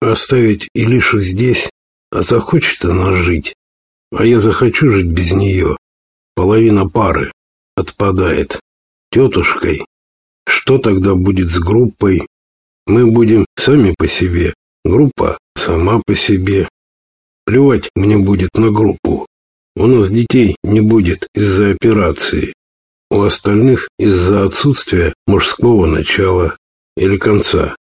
Оставить Илишу здесь, а захочет она жить. А я захочу жить без нее. Половина пары отпадает. Тетушкой. Что тогда будет с группой? Мы будем сами по себе. Группа сама по себе. Плевать мне будет на группу. У нас детей не будет из-за операции. У остальных из-за отсутствия мужского начала или конца.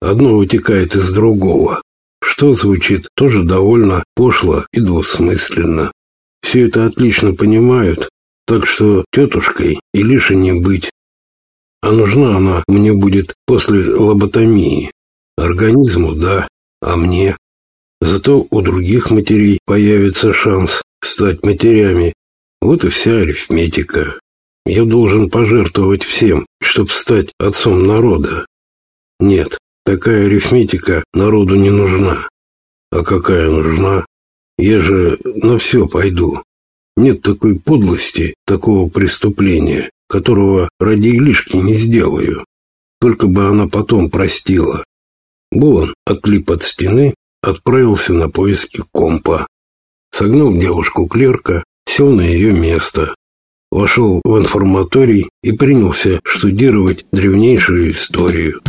Одно вытекает из другого, что звучит тоже довольно пошло и двусмысленно. Все это отлично понимают, так что тетушкой и лишь не быть. А нужна она мне будет после лоботомии. Организму – да, а мне? Зато у других матерей появится шанс стать матерями. Вот и вся арифметика. Я должен пожертвовать всем, чтобы стать отцом народа. Нет, Такая арифметика народу не нужна. А какая нужна? Я же на все пойду. Нет такой подлости, такого преступления, которого ради Илишки не сделаю. Только бы она потом простила. Булан отлип от стены, отправился на поиски компа. Согнал девушку клерка, сел на ее место. Вошел в информаторий и принялся штудировать древнейшую историю.